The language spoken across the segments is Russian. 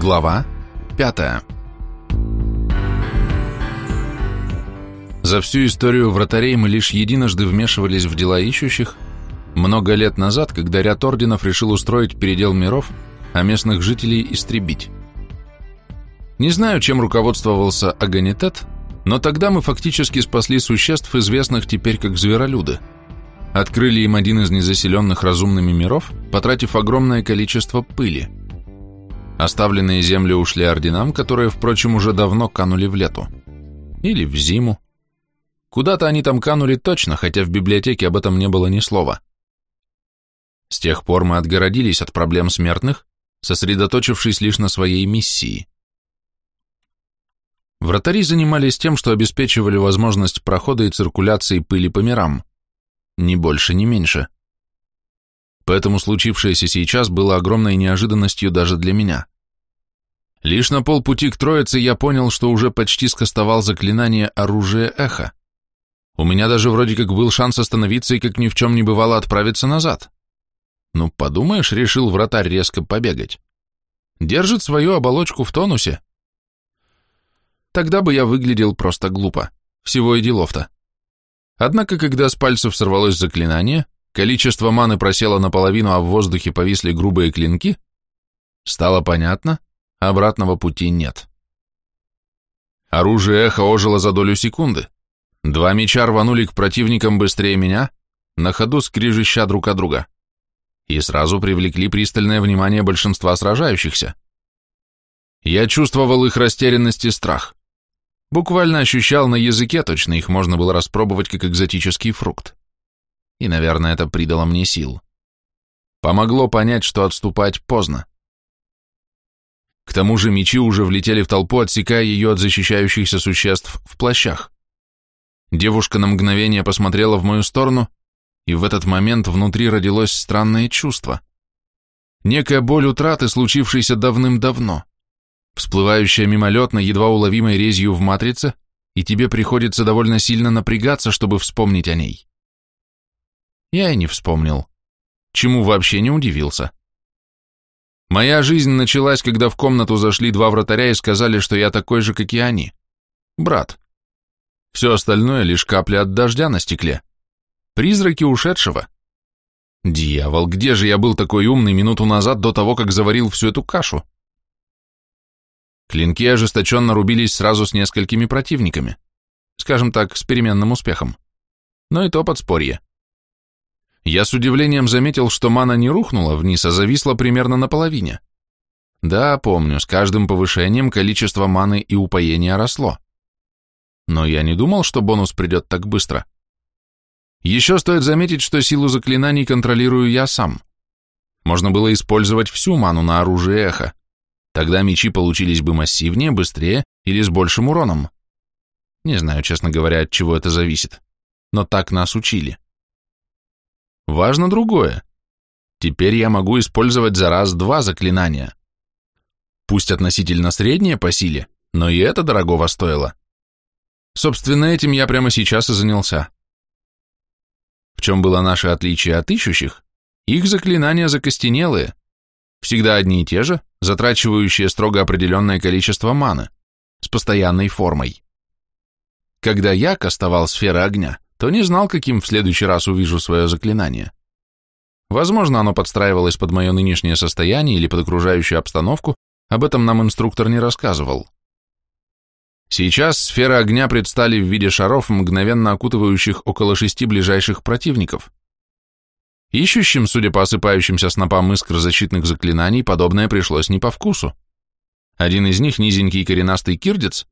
Глава 5 За всю историю вратарей мы лишь единожды вмешивались в дела ищущих, много лет назад, когда ряд орденов решил устроить передел миров, а местных жителей истребить. Не знаю, чем руководствовался Аганитет, но тогда мы фактически спасли существ, известных теперь как зверолюды. Открыли им один из незаселенных разумными миров, потратив огромное количество пыли – Оставленные земли ушли орденам, которые, впрочем, уже давно канули в лету. Или в зиму. Куда-то они там канули точно, хотя в библиотеке об этом не было ни слова. С тех пор мы отгородились от проблем смертных, сосредоточившись лишь на своей миссии. Вратари занимались тем, что обеспечивали возможность прохода и циркуляции пыли по мирам. Ни больше, ни меньше поэтому случившееся сейчас было огромной неожиданностью даже для меня. Лишь на полпути к Троице я понял, что уже почти скостовал заклинание оружия эхо. У меня даже вроде как был шанс остановиться и как ни в чем не бывало отправиться назад. Ну, подумаешь, решил вратарь резко побегать. Держит свою оболочку в тонусе. Тогда бы я выглядел просто глупо. Всего и делов-то. Однако, когда с пальцев сорвалось заклинание, количество маны просело наполовину, а в воздухе повисли грубые клинки, стало понятно, обратного пути нет. Оружие эхо ожило за долю секунды. Два меча рванули к противникам быстрее меня, на ходу скрижища друг от друга, и сразу привлекли пристальное внимание большинства сражающихся. Я чувствовал их растерянность и страх. Буквально ощущал на языке, точно их можно было распробовать как экзотический фрукт и, наверное, это придало мне сил. Помогло понять, что отступать поздно. К тому же мечи уже влетели в толпу, отсекая ее от защищающихся существ в плащах. Девушка на мгновение посмотрела в мою сторону, и в этот момент внутри родилось странное чувство. Некая боль утраты, случившейся давным-давно, всплывающая мимолетно, едва уловимой резью в матрице, и тебе приходится довольно сильно напрягаться, чтобы вспомнить о ней. Я и не вспомнил. Чему вообще не удивился. Моя жизнь началась, когда в комнату зашли два вратаря и сказали, что я такой же, как и они. Брат. Все остальное лишь капли от дождя на стекле. Призраки ушедшего. Дьявол, где же я был такой умный минуту назад до того, как заварил всю эту кашу? Клинки ожесточенно рубились сразу с несколькими противниками. Скажем так, с переменным успехом. Но и то подспорье. Я с удивлением заметил, что мана не рухнула вниз, а зависла примерно на половине. Да, помню, с каждым повышением количество маны и упоения росло. Но я не думал, что бонус придет так быстро. Еще стоит заметить, что силу заклинаний контролирую я сам. Можно было использовать всю ману на оружие эхо. Тогда мечи получились бы массивнее, быстрее или с большим уроном. Не знаю, честно говоря, от чего это зависит. Но так нас учили. Важно другое. Теперь я могу использовать за раз два заклинания. Пусть относительно среднее по силе, но и это дорогого стоило. Собственно, этим я прямо сейчас и занялся. В чем было наше отличие от ищущих? Их заклинания закостенелые, всегда одни и те же, затрачивающие строго определенное количество маны, с постоянной формой. Когда я кастовал сферы огня, то не знал, каким в следующий раз увижу свое заклинание. Возможно, оно подстраивалось под мое нынешнее состояние или под окружающую обстановку, об этом нам инструктор не рассказывал. Сейчас сферы огня предстали в виде шаров, мгновенно окутывающих около шести ближайших противников. Ищущим, судя по осыпающимся снопам искр защитных заклинаний, подобное пришлось не по вкусу. Один из них, низенький коренастый кирдец,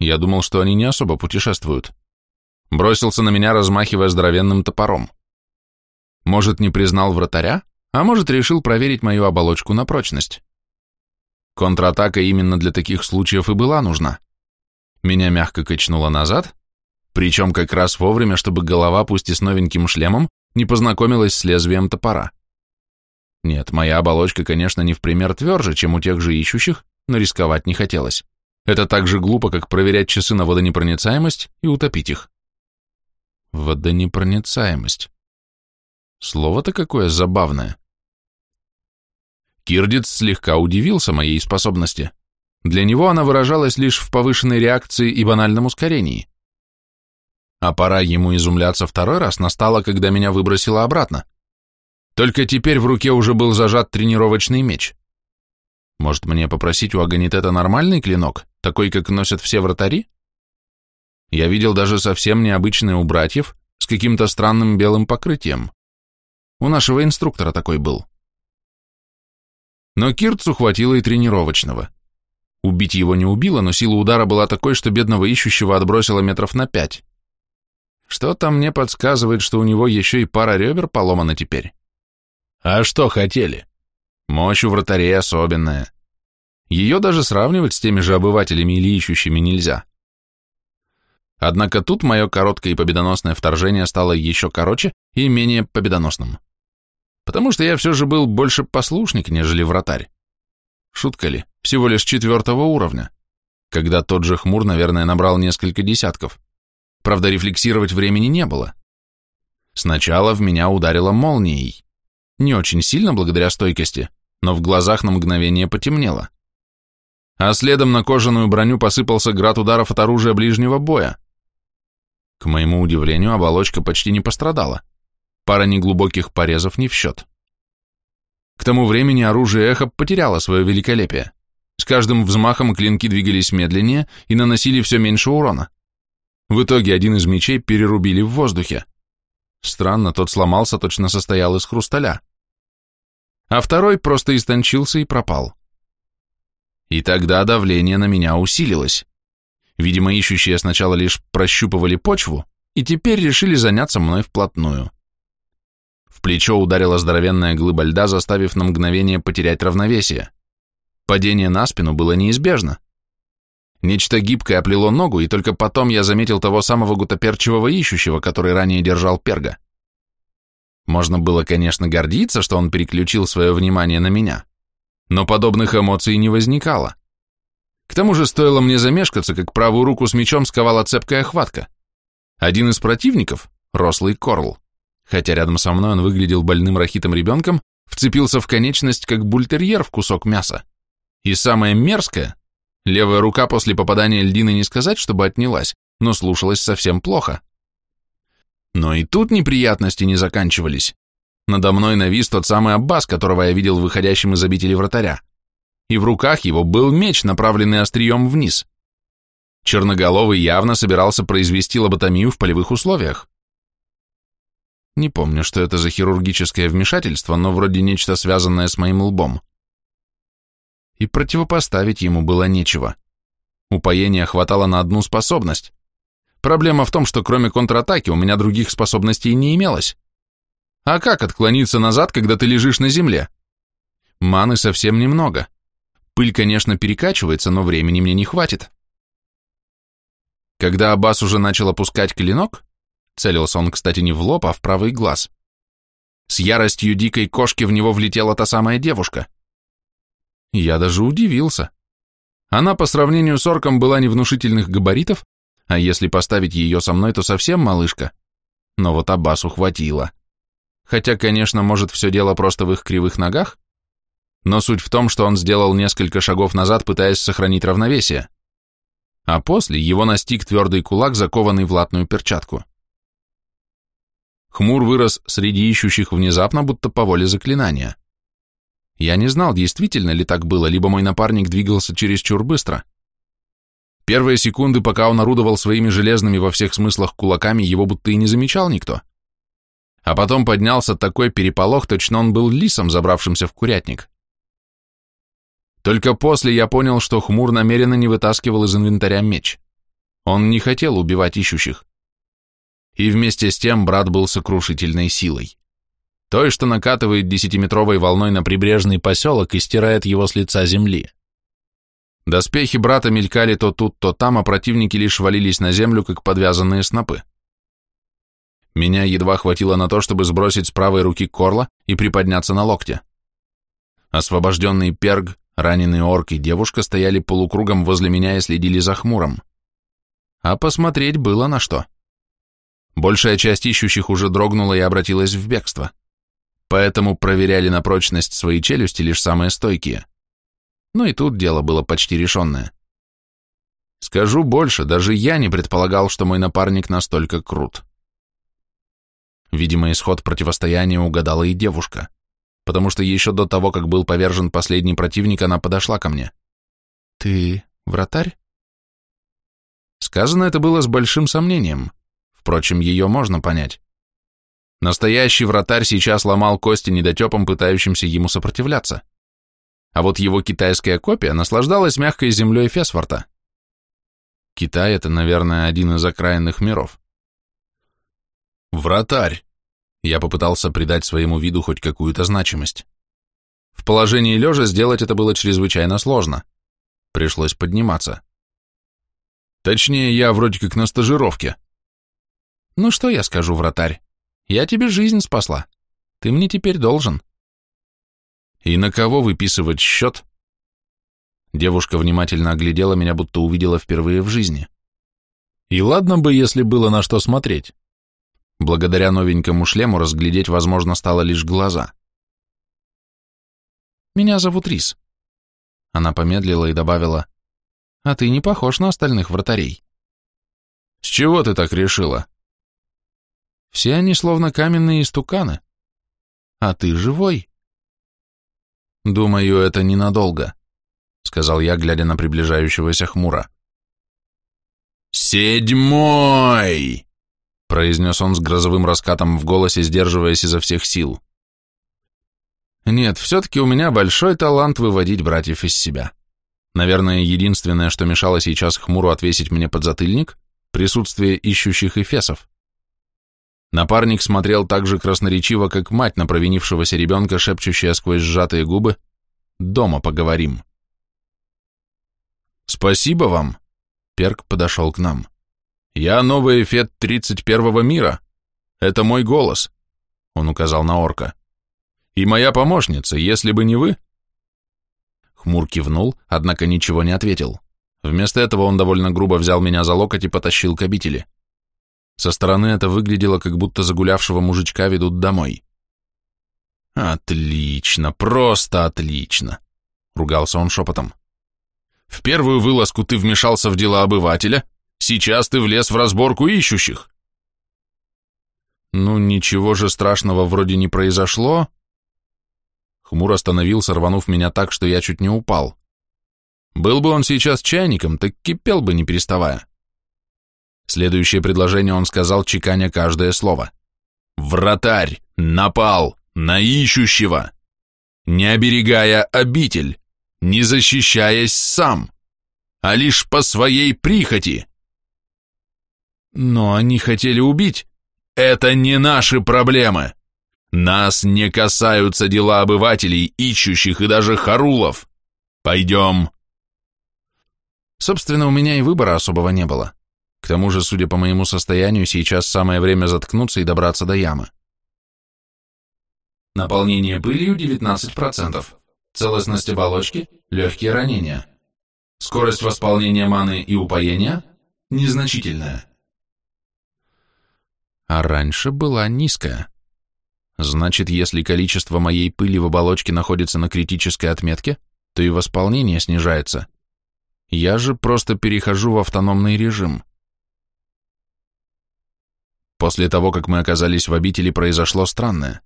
я думал, что они не особо путешествуют, Бросился на меня, размахивая здоровенным топором. Может, не признал вратаря, а может, решил проверить мою оболочку на прочность. Контратака именно для таких случаев и была нужна. Меня мягко качнуло назад, причем как раз вовремя, чтобы голова, пусть и с новеньким шлемом, не познакомилась с лезвием топора. Нет, моя оболочка, конечно, не в пример тверже, чем у тех же ищущих, но рисковать не хотелось. Это так же глупо, как проверять часы на водонепроницаемость и утопить их. Водонепроницаемость. Слово-то какое забавное. Кирдиц слегка удивился моей способности. Для него она выражалась лишь в повышенной реакции и банальном ускорении. А пора ему изумляться второй раз настала, когда меня выбросило обратно. Только теперь в руке уже был зажат тренировочный меч. Может, мне попросить у Аганитета нормальный клинок, такой, как носят все вратари? Я видел даже совсем необычные у братьев с каким-то странным белым покрытием. У нашего инструктора такой был. Но Кирцу хватило и тренировочного. Убить его не убило, но сила удара была такой, что бедного ищущего отбросило метров на пять. Что-то мне подсказывает, что у него еще и пара ребер поломана теперь. А что хотели? Мощь у вратарей особенная. Ее даже сравнивать с теми же обывателями или ищущими нельзя. Однако тут мое короткое и победоносное вторжение стало еще короче и менее победоносным. Потому что я все же был больше послушник, нежели вратарь. Шутка ли, всего лишь четвертого уровня, когда тот же хмур, наверное, набрал несколько десятков. Правда, рефлексировать времени не было. Сначала в меня ударило молнией. Не очень сильно благодаря стойкости, но в глазах на мгновение потемнело. А следом на кожаную броню посыпался град ударов от оружия ближнего боя. К моему удивлению, оболочка почти не пострадала. Пара неглубоких порезов не в счет. К тому времени оружие эхо потеряло свое великолепие. С каждым взмахом клинки двигались медленнее и наносили все меньше урона. В итоге один из мечей перерубили в воздухе. Странно, тот сломался, точно состоял из хрусталя. А второй просто истончился и пропал. И тогда давление на меня усилилось. Видимо, ищущие сначала лишь прощупывали почву, и теперь решили заняться мной вплотную. В плечо ударила здоровенная глыба льда, заставив на мгновение потерять равновесие. Падение на спину было неизбежно. Нечто гибкое оплело ногу, и только потом я заметил того самого гутоперчивого ищущего, который ранее держал перга. Можно было, конечно, гордиться, что он переключил свое внимание на меня, но подобных эмоций не возникало. К тому же стоило мне замешкаться, как правую руку с мечом сковала цепкая хватка. Один из противников, рослый Корл, хотя рядом со мной он выглядел больным рахитом ребенком, вцепился в конечность, как бультерьер в кусок мяса. И самое мерзкое, Левая рука после попадания льдины не сказать, чтобы отнялась, но слушалась совсем плохо. Но и тут неприятности не заканчивались. Надо мной навис тот самый Аббас, которого я видел выходящим из обители вратаря. И в руках его был меч, направленный острием вниз. Черноголовый явно собирался произвести лоботомию в полевых условиях. Не помню, что это за хирургическое вмешательство, но вроде нечто связанное с моим лбом и противопоставить ему было нечего. Упоения хватало на одну способность. Проблема в том, что кроме контратаки у меня других способностей не имелось. А как отклониться назад, когда ты лежишь на земле? Маны совсем немного. Пыль, конечно, перекачивается, но времени мне не хватит. Когда Аббас уже начал опускать клинок, целился он, кстати, не в лоб, а в правый глаз, с яростью дикой кошки в него влетела та самая девушка. Я даже удивился. Она по сравнению с орком была невнушительных габаритов, а если поставить ее со мной, то совсем малышка. Но вот Аббасу хватило. Хотя, конечно, может, все дело просто в их кривых ногах, но суть в том, что он сделал несколько шагов назад, пытаясь сохранить равновесие. А после его настиг твердый кулак, закованный в латную перчатку. Хмур вырос среди ищущих внезапно, будто по воле заклинания. Я не знал, действительно ли так было, либо мой напарник двигался чересчур быстро. Первые секунды, пока он орудовал своими железными во всех смыслах кулаками, его будто и не замечал никто. А потом поднялся такой переполох, точно он был лисом, забравшимся в курятник. Только после я понял, что Хмур намеренно не вытаскивал из инвентаря меч. Он не хотел убивать ищущих. И вместе с тем брат был сокрушительной силой той, что накатывает десятиметровой волной на прибрежный поселок и стирает его с лица земли. Доспехи брата мелькали то тут, то там, а противники лишь валились на землю, как подвязанные снопы. Меня едва хватило на то, чтобы сбросить с правой руки корла и приподняться на локте. Освобожденный перг, раненый орк и девушка стояли полукругом возле меня и следили за хмуром. А посмотреть было на что. Большая часть ищущих уже дрогнула и обратилась в бегство. поэтому проверяли на прочность свои челюсти лишь самые стойкие. Ну и тут дело было почти решенное. Скажу больше, даже я не предполагал, что мой напарник настолько крут. Видимо, исход противостояния угадала и девушка, потому что еще до того, как был повержен последний противник, она подошла ко мне. «Ты вратарь?» Сказано это было с большим сомнением. Впрочем, ее можно понять. Настоящий вратарь сейчас ломал кости недотепам, пытающимся ему сопротивляться. А вот его китайская копия наслаждалась мягкой землей Фесфорта. Китай — это, наверное, один из окраинных миров. Вратарь. Я попытался придать своему виду хоть какую-то значимость. В положении лежа сделать это было чрезвычайно сложно. Пришлось подниматься. Точнее, я вроде как на стажировке. Ну что я скажу, вратарь? Я тебе жизнь спасла. Ты мне теперь должен. И на кого выписывать счет? Девушка внимательно оглядела меня, будто увидела впервые в жизни. И ладно бы, если было на что смотреть. Благодаря новенькому шлему разглядеть, возможно, стало лишь глаза. «Меня зовут Рис». Она помедлила и добавила, «А ты не похож на остальных вратарей». «С чего ты так решила?» «Все они словно каменные истуканы. А ты живой». «Думаю, это ненадолго», — сказал я, глядя на приближающегося хмура. «Седьмой!» Произнес он с грозовым раскатом в голосе, сдерживаясь изо всех сил. Нет, все-таки у меня большой талант выводить братьев из себя. Наверное, единственное, что мешало сейчас хмуру отвесить мне подзатыльник, присутствие ищущих эфесов. Напарник смотрел так же красноречиво, как мать на провинившегося ребенка, шепчущая сквозь сжатые губы «Дома поговорим». «Спасибо вам», — Перк подошел к нам. «Я новый эффект 31-го мира. Это мой голос», — он указал на орка. «И моя помощница, если бы не вы...» Хмур кивнул, однако ничего не ответил. Вместо этого он довольно грубо взял меня за локоть и потащил к обители. Со стороны это выглядело, как будто загулявшего мужичка ведут домой. «Отлично, просто отлично!» — ругался он шепотом. «В первую вылазку ты вмешался в дела обывателя, Сейчас ты влез в разборку ищущих. Ну, ничего же страшного вроде не произошло. Хмур остановился, рванув меня так, что я чуть не упал. Был бы он сейчас чайником, так кипел бы, не переставая. Следующее предложение он сказал, чеканя каждое слово. «Вратарь! Напал! На ищущего! Не оберегая обитель, не защищаясь сам, а лишь по своей прихоти!» Но они хотели убить. Это не наши проблемы. Нас не касаются дела обывателей, ищущих и даже харулов. Пойдем. Собственно, у меня и выбора особого не было. К тому же, судя по моему состоянию, сейчас самое время заткнуться и добраться до ямы. Наполнение пылью 19%. Целостность оболочки – легкие ранения. Скорость восполнения маны и упоения – незначительная а раньше была низкая. Значит, если количество моей пыли в оболочке находится на критической отметке, то и восполнение снижается. Я же просто перехожу в автономный режим. После того, как мы оказались в обители, произошло странное.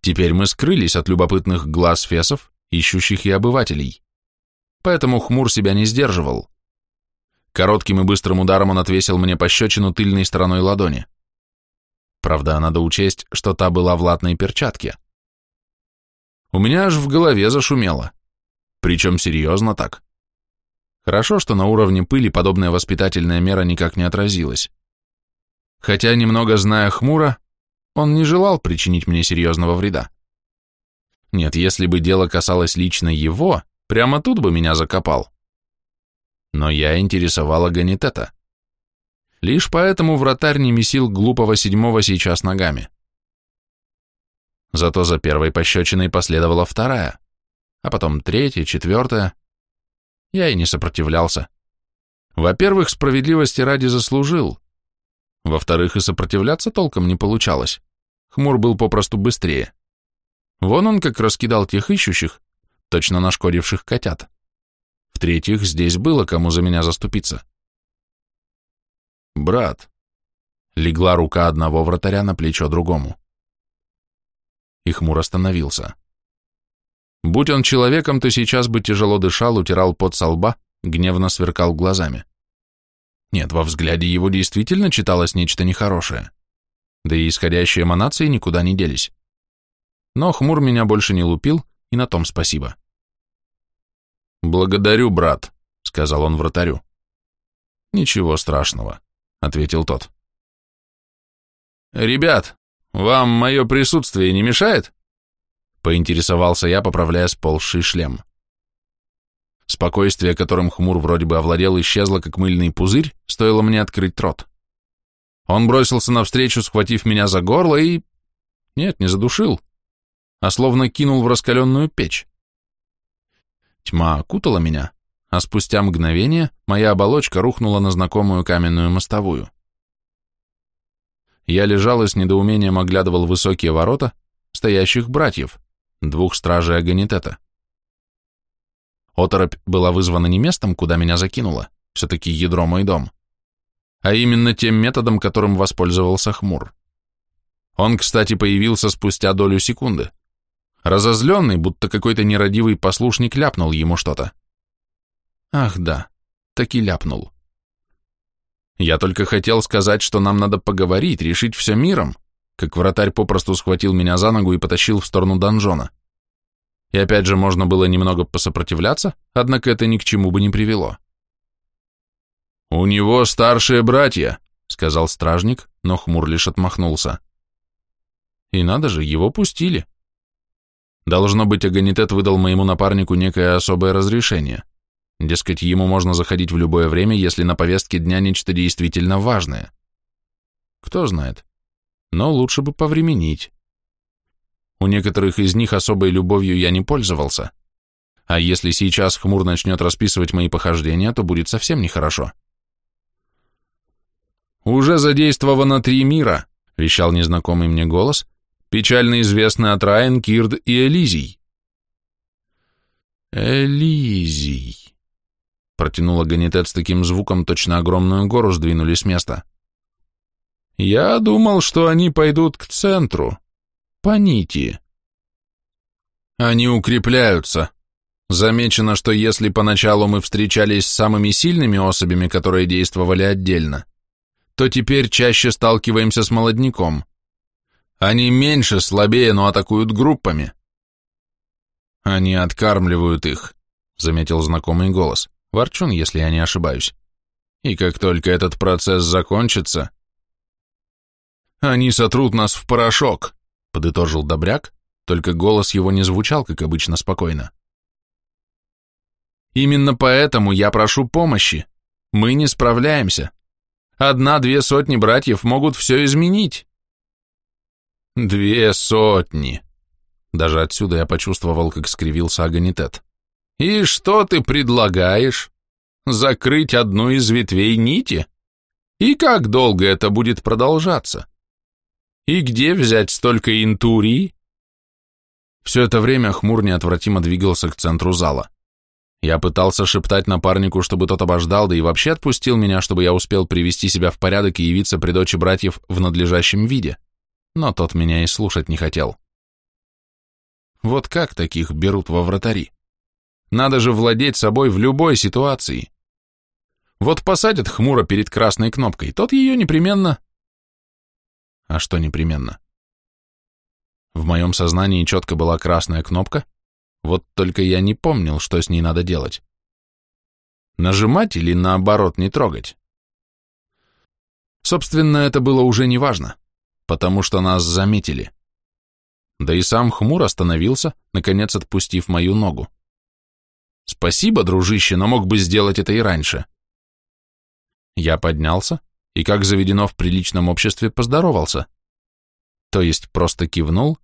Теперь мы скрылись от любопытных глаз фесов, ищущих и обывателей. Поэтому хмур себя не сдерживал. Коротким и быстрым ударом он отвесил мне пощечину тыльной стороной ладони. Правда, надо учесть, что та была в латной перчатке. У меня аж в голове зашумело. Причем серьезно так. Хорошо, что на уровне пыли подобная воспитательная мера никак не отразилась. Хотя, немного зная хмуро, он не желал причинить мне серьезного вреда. Нет, если бы дело касалось лично его, прямо тут бы меня закопал. Но я интересовала Ганитета. Лишь поэтому вратарь не месил глупого седьмого сейчас ногами. Зато за первой пощечиной последовала вторая, а потом третья, четвертая. Я и не сопротивлялся. Во-первых, справедливости ради заслужил. Во-вторых, и сопротивляться толком не получалось. Хмур был попросту быстрее, Вон он как раскидал тех ищущих, точно нашкодивших котят. В-третьих, здесь было кому за меня заступиться. «Брат», — легла рука одного вратаря на плечо другому. И хмур остановился. Будь он человеком, то сейчас бы тяжело дышал, утирал пот со лба, гневно сверкал глазами. Нет, во взгляде его действительно читалось нечто нехорошее. Да и исходящие эманации никуда не делись. Но хмур меня больше не лупил, и на том спасибо. «Благодарю, брат», — сказал он вратарю. «Ничего страшного», — ответил тот. «Ребят, вам мое присутствие не мешает?» — поинтересовался я, поправляя сползший шлем. Спокойствие, которым хмур вроде бы овладел, исчезло, как мыльный пузырь, стоило мне открыть рот. Он бросился навстречу, схватив меня за горло и... Нет, не задушил, а словно кинул в раскаленную печь. Тьма окутала меня, а спустя мгновение моя оболочка рухнула на знакомую каменную мостовую. Я лежал и с недоумением оглядывал высокие ворота, стоящих братьев, двух стражей Аганитета. Оторопь была вызвана не местом, куда меня закинуло, все-таки ядро мой дом, а именно тем методом, которым воспользовался Хмур. Он, кстати, появился спустя долю секунды. Разозленный, будто какой-то нерадивый послушник ляпнул ему что-то. Ах да, таки ляпнул. Я только хотел сказать, что нам надо поговорить, решить все миром, как вратарь попросту схватил меня за ногу и потащил в сторону донжона. И опять же можно было немного посопротивляться, однако это ни к чему бы не привело. «У него старшие братья», — сказал стражник, но хмур лишь отмахнулся. И надо же, его пустили. Должно быть, Аганитет выдал моему напарнику некое особое разрешение. Дескать, ему можно заходить в любое время, если на повестке дня нечто действительно важное. Кто знает. Но лучше бы повременить. У некоторых из них особой любовью я не пользовался. А если сейчас хмур начнет расписывать мои похождения, то будет совсем нехорошо. «Уже задействовано три мира», — вещал незнакомый мне голос, печально известный от Райан, Кирд и Элизий. «Элизий», — протянула Ганитет с таким звуком, точно огромную гору сдвинули с места. «Я думал, что они пойдут к центру» по нити. Они укрепляются. Замечено, что если поначалу мы встречались с самыми сильными особями, которые действовали отдельно, то теперь чаще сталкиваемся с молодняком. Они меньше, слабее, но атакуют группами. Они откармливают их, заметил знакомый голос. Ворчун, если я не ошибаюсь. И как только этот процесс закончится, они сотрут нас в порошок подытожил Добряк, только голос его не звучал, как обычно, спокойно. Именно поэтому я прошу помощи. Мы не справляемся. Одна-две сотни братьев могут все изменить. Две сотни. Даже отсюда я почувствовал, как скривился Аганитет. И что ты предлагаешь? Закрыть одну из ветвей нити? И как долго это будет продолжаться? И где взять столько интурии? Все это время хмур неотвратимо двигался к центру зала. Я пытался шептать напарнику, чтобы тот обождал, да и вообще отпустил меня, чтобы я успел привести себя в порядок и явиться при дочи братьев в надлежащем виде, но тот меня и слушать не хотел. Вот как таких берут во вратари? Надо же владеть собой в любой ситуации. Вот посадят хмуро перед красной кнопкой, тот ее непременно а что непременно? В моем сознании четко была красная кнопка, вот только я не помнил, что с ней надо делать. Нажимать или наоборот не трогать? Собственно, это было уже не важно, потому что нас заметили. Да и сам хмур остановился, наконец отпустив мою ногу. Спасибо, дружище, но мог бы сделать это и раньше. Я поднялся, и, как заведено в приличном обществе, поздоровался. То есть просто кивнул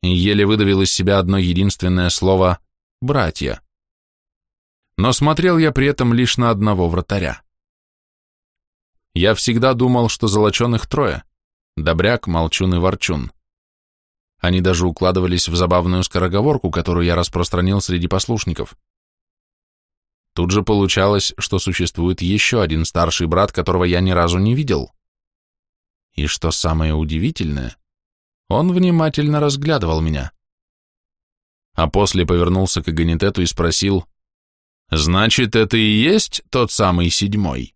и еле выдавил из себя одно единственное слово «братья». Но смотрел я при этом лишь на одного вратаря. Я всегда думал, что золоченых трое — Добряк, Молчун и Ворчун. Они даже укладывались в забавную скороговорку, которую я распространил среди послушников. Тут же получалось, что существует еще один старший брат, которого я ни разу не видел. И что самое удивительное, он внимательно разглядывал меня. А после повернулся к Аганитету и спросил, «Значит, это и есть тот самый седьмой?»